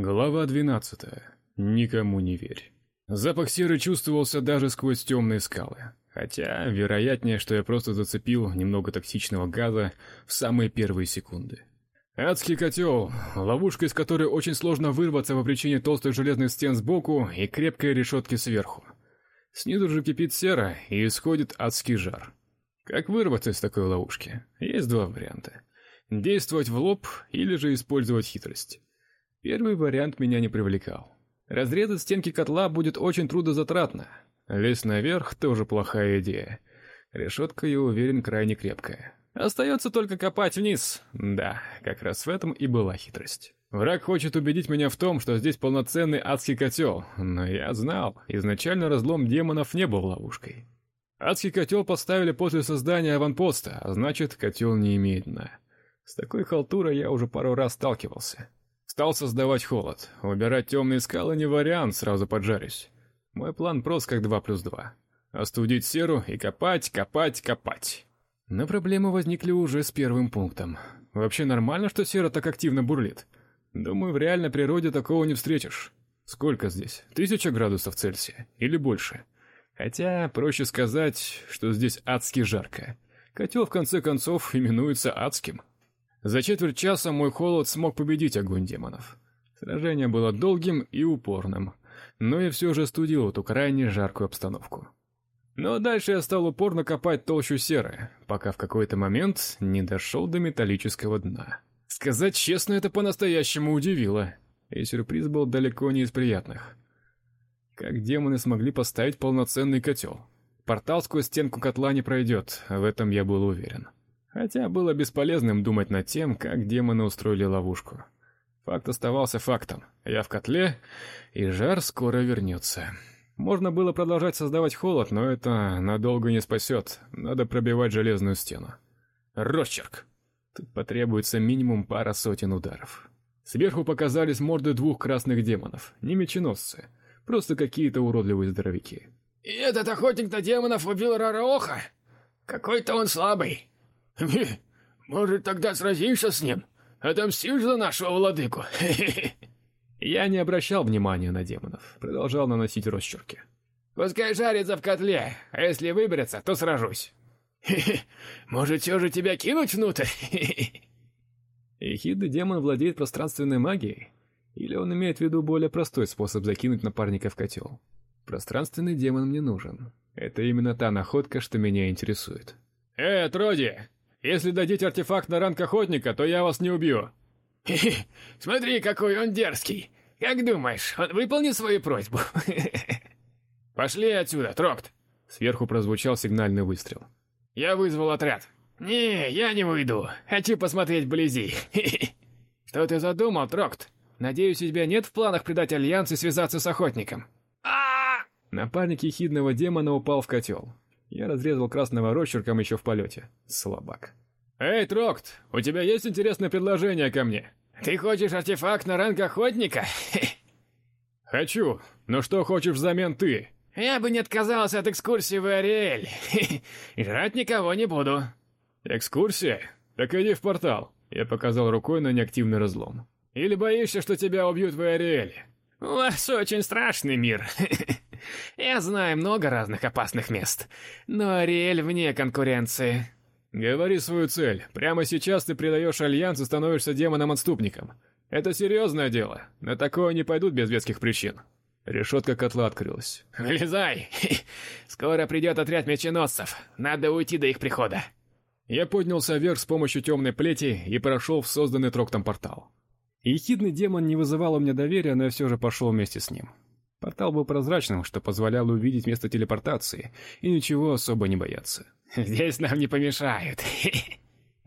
Глава 12. Никому не верь. Запах серы чувствовался даже сквозь темные скалы. Хотя, вероятнее, что я просто зацепил немного токсичного газа в самые первые секунды. Адский котел, ловушка из которой очень сложно вырваться по причине толстых железных стен сбоку и крепкой решетки сверху. Снизу же кипит сера и исходит адский жар. Как вырваться из такой ловушки? Есть два варианта. Действовать в лоб или же использовать хитрость. Первый вариант меня не привлекал. Разрезать стенки котла будет очень трудозатратно. Лезть наверх тоже плохая идея. Решетка, я уверен, крайне крепкая. Остается только копать вниз. Да, как раз в этом и была хитрость. Враг хочет убедить меня в том, что здесь полноценный адский котел, но я знал, изначально разлом демонов не был ловушкой. Адский котел поставили после создания аванпоста, а значит, котел не имеет дна. С такой халтурой я уже пару раз сталкивался. Стал создавать холод. Убирать темные скалы не вариант, сразу поджарюсь. Мой план прост как два плюс два. Остудить серу и копать, копать, копать. Но проблемы возникли уже с первым пунктом. Вообще нормально, что сера так активно бурлит? Думаю, в реальной природе такого не встретишь. Сколько здесь? Тысяча градусов Цельсия или больше? Хотя проще сказать, что здесь адски жарко. Котел в конце концов именуется адским. За четверть часа мой холод смог победить огонь демонов. Сражение было долгим и упорным, но я все же студил эту крайне жаркую обстановку. Но дальше я стал упорно копать толщу серы, пока в какой-то момент не дошел до металлического дна. Сказать честно, это по-настоящему удивило. И сюрприз был далеко не из приятных. Как демоны смогли поставить полноценный котел? Портал сквозь стенку котла не пройдет, в этом я был уверен. Хотя было бесполезным думать над тем, как демоны устроили ловушку. Факт оставался фактом. Я в котле, и жар скоро вернется. Можно было продолжать создавать холод, но это надолго не спасет. Надо пробивать железную стену. Росчерк. Тут потребуется минимум пара сотен ударов. Сверху показались морды двух красных демонов, не меченосцы, просто какие-то уродливые здоровяки. И этот охотник на демонов убил Рараоха? Какой-то он слабый. Может, тогда сразимся с ним? Отомстишь за нашего владыку? Я не обращал внимания на демонов, продолжал наносить росчерки. Пускай жарится в котле, а если выберется, то сражусь. Может, все же тебя кинуть внутрь? Эхидный демон владеет пространственной магией, или он имеет в виду более простой способ закинуть напарника в котел? Пространственный демон мне нужен. Это именно та находка, что меня интересует. Э, Троди, если дадите артефакт на ранг охотника, то я вас не убью. Смотри, какой он дерзкий. Как думаешь, он выполнит свою просьбу? Пошли отсюда, Трокт. Сверху прозвучал сигнальный выстрел. Я вызвал отряд. Не, я не уйду. Хочу посмотреть вблизи. Что ты задумал, Трокт? Надеюсь, у тебя нет в планах предать альянс и связаться с охотником. А! Напарник ехидного демона упал в котел. Я разрезал красного росчерком еще в полете. Слабак. Эй, Трокт, у тебя есть интересное предложение ко мне? Ты хочешь артефакт на ранг охотника? Хочу. Но что хочешь взамен ты? Я бы не отказался от экскурсии в Ариэль. Жрать никого не буду. Экскурсия? Так иди в портал. Я показал рукой на неактивный разлом. Или боишься, что тебя убьют в Ариэле? У вас очень страшный мир. Я знаю много разных опасных мест, но Ариэль вне конкуренции. Говори свою цель. Прямо сейчас ты предаешь Альянс и становишься демоном-отступником. Это серьезное дело. На такое не пойдут без веских причин. Решетка котла открылась. Вылезай. Скоро придет отряд меченосцев. Надо уйти до их прихода. Я поднялся вверх с помощью темной плети и прошел в созданный Троктом портал. Ехидный демон не вызывал у меня доверия, но я все же пошел вместе с ним. Портал был прозрачным, что позволяло увидеть место телепортации и ничего особо не бояться. Здесь нам не помешают.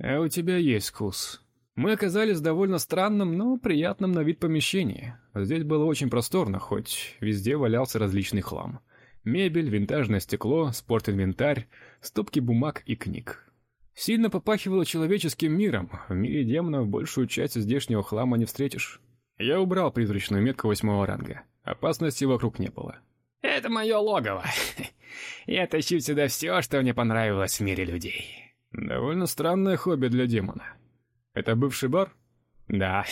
А у тебя есть вкус. Мы оказались в довольно странном, но приятном на вид помещении. Здесь было очень просторно, хоть везде валялся различный хлам. Мебель, винтажное стекло, спортинвентарь, стопки бумаг и книг. Сильно попахивало человеческим миром. В мире демонов большую часть здешнего хлама не встретишь. Я убрал призрачную метку восьмого ранга. Опасности вокруг не было. Это мое логово. Я тащу сюда все, что мне понравилось в мире людей. Довольно странное хобби для демона. Это бывший бар? Да.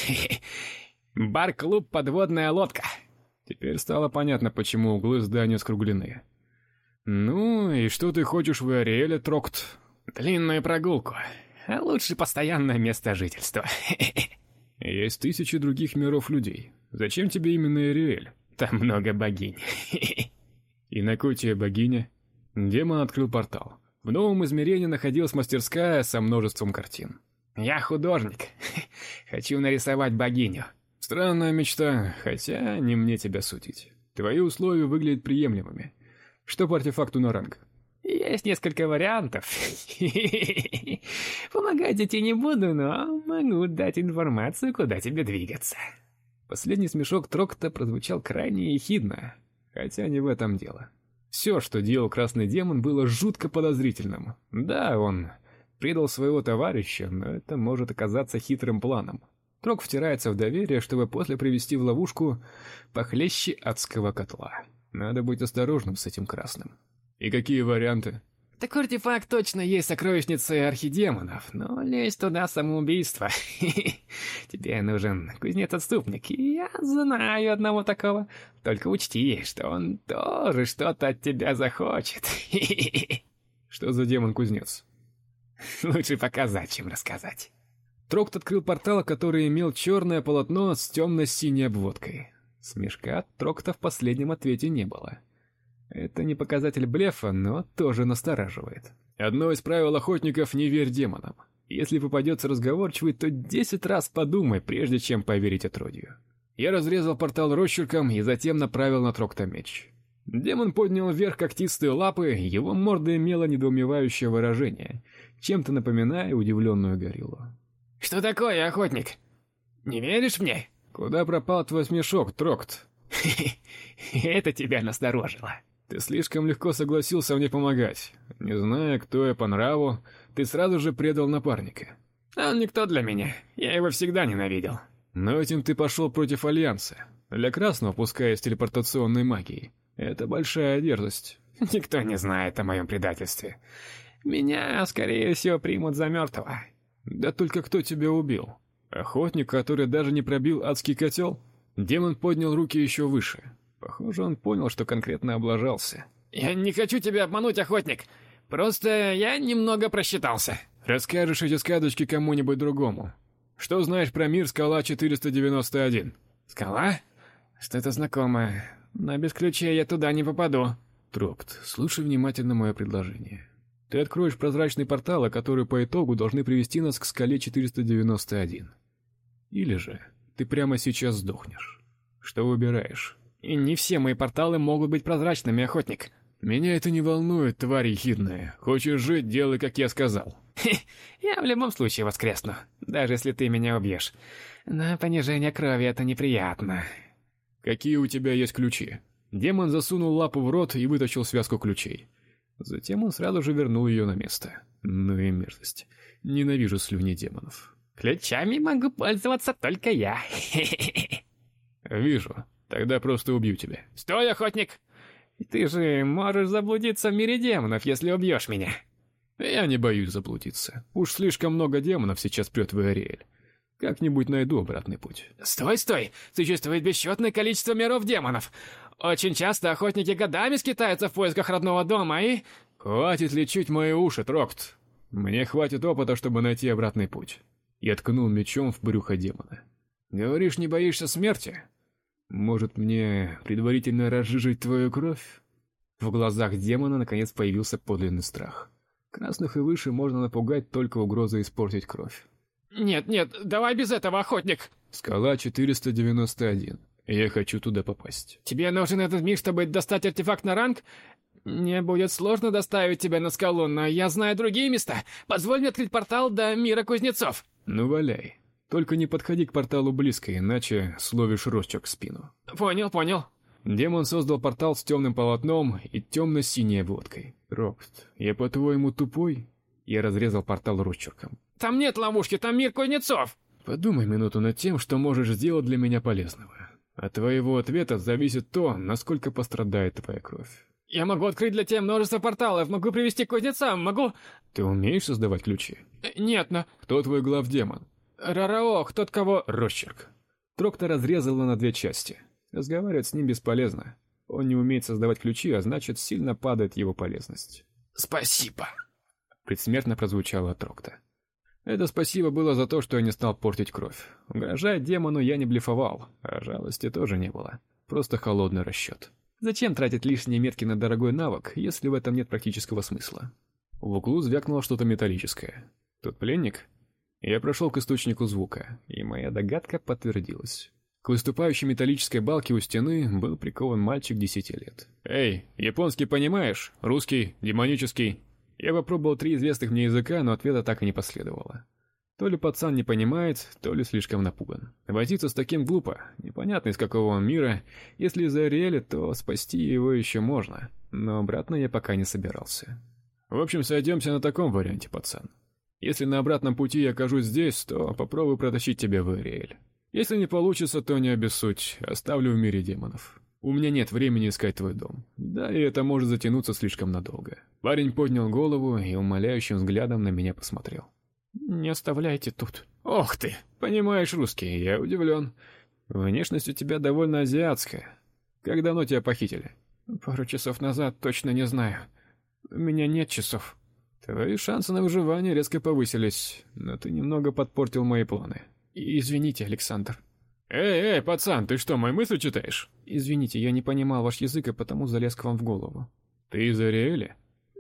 Бар-клуб «Подводная лодка». Теперь стало понятно, почему углы здания скруглены. Ну, и что ты хочешь в Ариэле, Трокт? Длинную прогулку. А лучше постоянное место жительства. Есть тысячи других миров людей. Зачем тебе именно Ариэль? Там много богинь. И на кой тебе богиня? Демон открыл портал. В новом измерении находилась мастерская со множеством картин. Я художник. Хочу нарисовать богиню. Странная мечта, хотя не мне тебя судить. Твои условия выглядят приемлемыми. Что по артефакту на ранг? Есть несколько вариантов. Помогать тебе не буду, но могу дать информацию, куда тебе двигаться. Последний смешок Трокта прозвучал крайне ехидно, хотя не в этом дело. Все, что делал красный демон, было жутко подозрительным. Да, он предал своего товарища, но это может оказаться хитрым планом. Трок втирается в доверие, чтобы после привести в ловушку похлеще адского котла. Надо быть осторожным с этим красным. И какие варианты? Такой артефакт точно есть сокровищница архидемонов, но лезть туда самоубийство. Тебе нужен кузнец-отступник, и я знаю одного такого. Только учти, что он тоже что-то от тебя захочет. Что за демон-кузнец? Лучше показать, чем рассказать. Трокт открыл портал, который имел черное полотно с темно-синей обводкой. Смешка от Трокта в последнем ответе не было. Это не показатель блефа, но тоже настораживает. Одно из правил охотников — не верь демонам. Если попадется разговорчивый, то десять раз подумай, прежде чем поверить отродью. Я разрезал портал росчерком и затем направил на Трокта меч. Демон поднял вверх когтистые лапы, его морда имела недоумевающее выражение, чем-то напоминая удивленную гориллу. «Что такое, охотник? Не веришь мне?» «Куда пропал твой смешок, Трокт?» «Это тебя насторожило». Ты слишком легко согласился мне помогать. Не зная, кто я по нраву, ты сразу же предал напарника. Он никто для меня. Я его всегда ненавидел. Но этим ты пошел против Альянса. Для Красного, пускай с телепортационной магией. Это большая дерзость. Никто не знает о моем предательстве. Меня, скорее всего, примут за мертвого. Да только кто тебя убил? Охотник, который даже не пробил адский котел? Демон поднял руки еще выше. Похоже, он понял, что конкретно облажался. «Я не хочу тебя обмануть, охотник. Просто я немного просчитался». «Расскажешь эти сказочки кому-нибудь другому. Что знаешь про мир Скала 491?» «Скала? Что-то знакомое. Но без ключей я туда не попаду». «Тропт, слушай внимательно мое предложение. Ты откроешь прозрачный портал, который по итогу должны привести нас к Скале 491. Или же ты прямо сейчас сдохнешь. Что выбираешь?» И не все мои порталы могут быть прозрачными, охотник. Меня это не волнует, тварь ехидная. Хочешь жить, делай, как я сказал. Я в любом случае воскресну, даже если ты меня убьешь. Но понижение крови это неприятно. Какие у тебя есть ключи? Демон засунул лапу в рот и вытащил связку ключей. Затем он сразу же вернул ее на место. Ну и мерзость. Ненавижу слюни демонов. Ключами могу пользоваться только я. Вижу. Тогда просто убью тебя. Стой, охотник! Ты же можешь заблудиться в мире демонов, если убьешь меня. Я не боюсь заблудиться. Уж слишком много демонов сейчас прет в Ариэль. Как-нибудь найду обратный путь. Стой, стой! Существует бесчетное количество миров демонов. Очень часто охотники годами скитаются в поисках родного дома и... Хватит лечить мои уши, Трокт. Мне хватит опыта, чтобы найти обратный путь. Я ткнул мечом в брюхо демона. Говоришь, не боишься смерти? Может, мне предварительно разжижить твою кровь? В глазах демона наконец появился подлинный страх. Красных и выше можно напугать только угрозой испортить кровь. Нет, нет, давай без этого, охотник. Скала 491. Я хочу туда попасть. Тебе нужен этот мир, чтобы достать артефакт на ранг? Мне будет сложно доставить тебя на скалу, но я знаю другие места. Позволь мне открыть портал до мира кузнецов. Ну валяй. Только не подходи к порталу близко, иначе словишь росчерк в спину. Понял, понял. Демон создал портал с темным полотном и темно-синей обводкой. Рокст, я по-твоему тупой? Я разрезал портал росчерком. Там нет ловушки, там мир кузнецов. Подумай минуту над тем, что можешь сделать для меня полезного. От твоего ответа зависит то, насколько пострадает твоя кровь. Я могу открыть для тебя множество порталов, могу привести к кузнецам, могу... Ты умеешь создавать ключи? Нет, но... Кто твой главдемон? Рараох, тот кого... Росчерк. Трокта разрезало на две части. Разговаривать с ним бесполезно. Он не умеет создавать ключи, а значит, сильно падает его полезность. «Спасибо!» Предсмертно прозвучало от Трокта. Это спасибо было за то, что я не стал портить кровь. Угрожать демону я не блефовал, а жалости тоже не было. Просто холодный расчет. Зачем тратить лишние метки на дорогой навык, если в этом нет практического смысла? В углу звякнуло что-то металлическое. Тот пленник? Я прошел к источнику звука, и моя догадка подтвердилась. К выступающей металлической балке у стены был прикован мальчик десяти лет. «Эй, японский понимаешь? Русский? Демонический?» Я попробовал три известных мне языка, но ответа так и не последовало. То ли пацан не понимает, то ли слишком напуган. Возиться с таким глупо, непонятно из какого он мира. Если из Ариэля, то спасти его еще можно, но обратно я пока не собирался. В общем, сойдемся на таком варианте, пацан. Если на обратном пути я окажусь здесь, то попробую протащить тебя в Ариэль. Если не получится, то не обессудь, оставлю в мире демонов. У меня нет времени искать твой дом. Да, и это может затянуться слишком надолго. Парень поднял голову и умоляющим взглядом на меня посмотрел. Не оставляйте тут. Ох ты, понимаешь русский, я удивлен. Внешность у тебя довольно азиатская. Как давно тебя похитили? Пару часов назад, точно не знаю. У меня нет часов. Твои шансы на выживание резко повысились, но ты немного подпортил мои планы. Извините, Александр. Эй, эй, пацан, ты что, мои мысли читаешь? Извините, я не понимал ваш язык, и потому залез к вам в голову. Ты из Ариэля?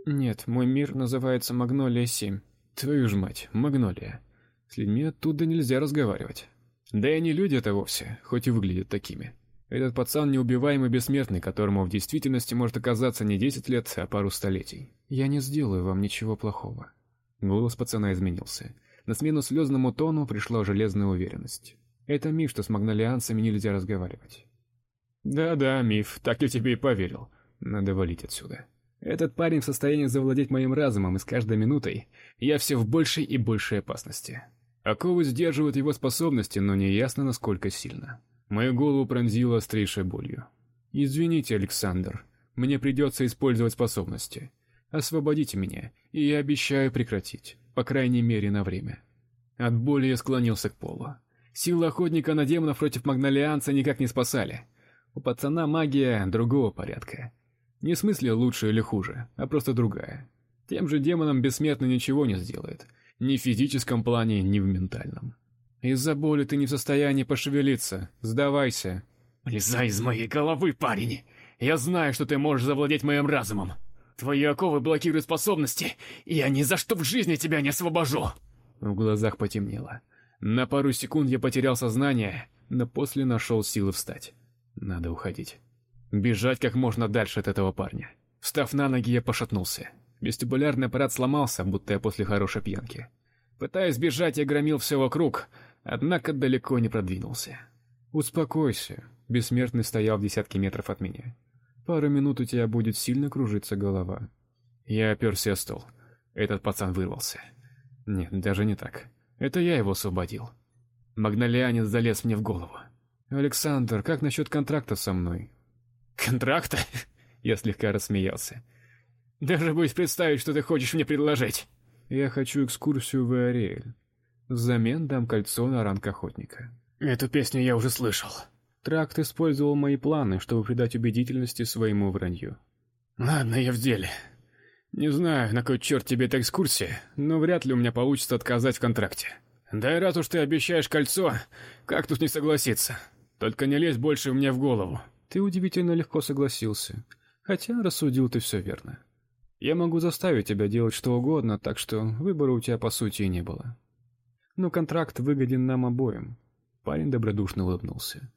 Нет, мой мир называется Магнолия-7. Твою ж мать, Магнолия. С людьми оттуда нельзя разговаривать. Да и не люди это вовсе, хоть и выглядят такими. Этот пацан неубиваемый бессмертный, которому в действительности может оказаться не десять лет, а пару столетий. Я не сделаю вам ничего плохого. Голос пацана изменился. На смену слезному тону пришла железная уверенность. Это миф, что с магнолианцами нельзя разговаривать. Да-да, миф, так я тебе и поверил. Надо валить отсюда. Этот парень в состоянии завладеть моим разумом, и с каждой минутой я все в большей и большей опасности. Оковы сдерживают его способности, но неясно, насколько сильно. Мою голову пронзило острейшей болью. Извините, Александр, мне придется использовать способности. Освободите меня, и я обещаю прекратить, по крайней мере, на время. От боли я склонился к полу. Силы охотника на демонов против магнолианца никак не спасали. У пацана магия другого порядка. Не в смысле лучше или хуже, а просто другая. Тем же демонам бессмертно ничего не сделает, ни в физическом плане, ни в ментальном. Из-за боли ты не в состоянии пошевелиться. Сдавайся. Лезай из моей головы, парень. Я знаю, что ты можешь завладеть моим разумом. Твои оковы блокируют способности, и я ни за что в жизни тебя не освобожу. В глазах потемнело. На пару секунд я потерял сознание, но после нашел силы встать. Надо уходить. Бежать как можно дальше от этого парня. Встав на ноги, я пошатнулся. Вестибулярный аппарат сломался, будто я после хорошей пьянки. Пытаясь бежать, я громил все вокруг, однако далеко не продвинулся. Успокойся. Бессмертный стоял в десятке метров от меня. Пару минут у тебя будет сильно кружиться голова. Я оперся о стол. Этот пацан вырвался. Нет, даже не так. Это я его освободил. Магнолианец залез мне в голову. Александр, как насчет контракта со мной? Контракта? Я слегка рассмеялся. Даже боюсь представить, что ты хочешь мне предложить. Я хочу экскурсию в Ариэль. Взамен дам кольцо на ранг охотника. Эту песню я уже слышал. Тракт использовал мои планы, чтобы придать убедительности своему вранью. Ладно, я в деле. Не знаю, на кой черт тебе эта экскурсия, но вряд ли у меня получится отказать в контракте. Да и раз уж ты обещаешь кольцо, как тут не согласиться? Только не лезь больше мне в голову. Ты удивительно легко согласился. Хотя рассудил ты все верно. Я могу заставить тебя делать что угодно, так что выбора у тебя по сути и не было. Но контракт выгоден нам обоим. Парень добродушно улыбнулся.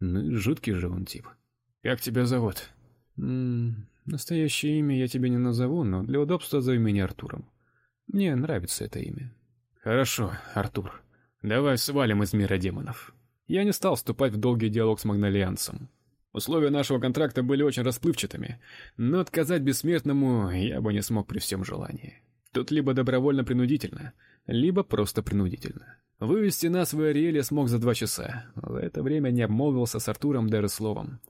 Ну, жуткий же он тип. Как тебя зовут? М Настоящее имя я тебе не назову, но для удобства зови меня Артуром. Мне нравится это имя. Хорошо, Артур. Давай свалим из мира демонов. Я не стал вступать в долгий диалог с Магнолианцем. Условия нашего контракта были очень расплывчатыми, но отказать бессмертному я бы не смог при всем желании. Тут либо добровольно-принудительно, либо просто принудительно. Вывести нас в Ариэль смог за два часа. За это время не обмолвился с Артуром даже словом.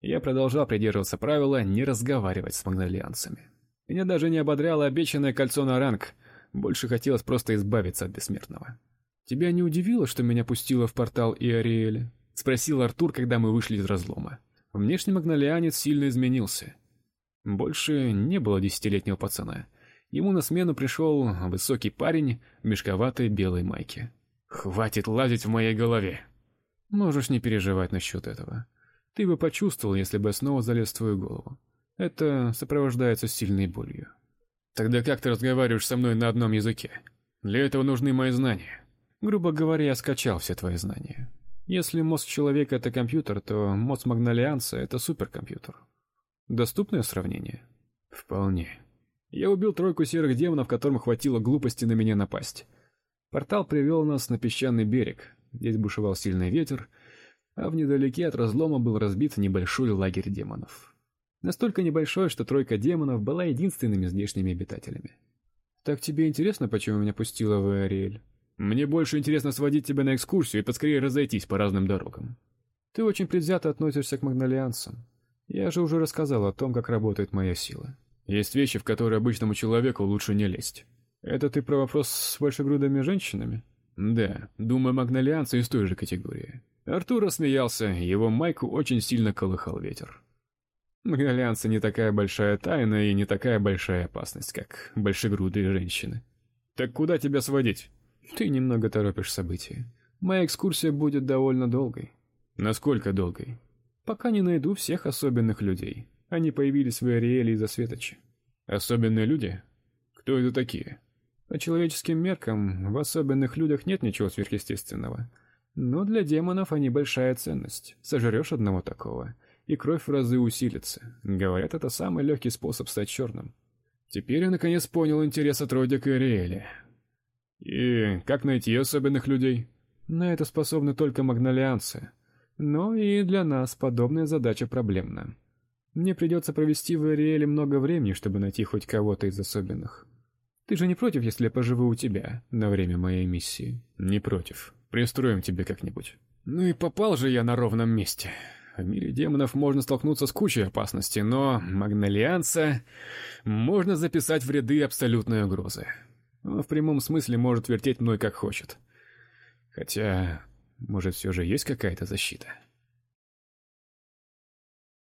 Я продолжал придерживаться правила не разговаривать с магнолианцами. Меня даже не ободряло обещанное кольцо на ранг, больше хотелось просто избавиться от бессмертного. Тебя не удивило, что меня пустило в портал Иориэля? спросил Артур, когда мы вышли из разлома. Внешне магнолианец сильно изменился. Больше не было десятилетнего пацана. Ему на смену пришел высокий парень в мешковатой белой майке. Хватит лазить в моей голове. Можешь не переживать насчет этого. Ты бы почувствовал, если бы я снова залез в твою голову. Это сопровождается сильной болью. Тогда как ты разговариваешь со мной на одном языке? Для этого нужны мои знания. Грубо говоря, я скачал все твои знания. Если мозг человека это компьютер, то мозг магнолианца это суперкомпьютер. Доступное сравнение? Вполне. Я убил тройку серых демонов, которым хватило глупости на меня напасть. Портал привел нас на песчаный берег. Здесь бушевал сильный ветер, а в недалеке от разлома был разбит небольшой лагерь демонов. Настолько небольшой, что тройка демонов была единственными здешними обитателями. Так тебе интересно, почему меня пустила в Ариэль? Мне больше интересно сводить тебя на экскурсию и поскорее разойтись по разным дорогам. Ты очень предвзято относишься к магнолианцам. Я же уже рассказал о том, как работает моя сила. Есть вещи, в которые обычному человеку лучше не лезть. Это ты про вопрос с большегрудыми женщинами? Да, думаю, магнолианцы из той же категории. Артур рассмеялся, его майку очень сильно колыхал ветер. Магнолианцы не такая большая тайна и не такая большая опасность, как большегрудые женщины. Так куда тебя сводить? Ты немного торопишь события. Моя экскурсия будет довольно долгой. Насколько долгой? Пока не найду всех особенных людей. Они появились в Ариэле из-за светочи. Особенные люди? Кто это такие? По человеческим меркам в особенных людях нет ничего сверхъестественного. Но для демонов они большая ценность. Сожрешь одного такого, и кровь в разы усилится. Говорят, это самый легкий способ стать черным. Теперь я наконец понял интерес от Родика и Риэля. И как найти особенных людей? На это способны только магнолианцы. Но и для нас подобная задача проблемна. Мне придется провести в Ариэле много времени, чтобы найти хоть кого-то из особенных. Ты же не против, если я поживу у тебя на время моей миссии? Не против. Пристроим тебе как-нибудь. Ну и попал же я на ровном месте. В мире демонов можно столкнуться с кучей опасностей, но магнолианца можно записать в ряды абсолютной угрозы. Он в прямом смысле может вертеть мной как хочет. Хотя, может, все же есть какая-то защита.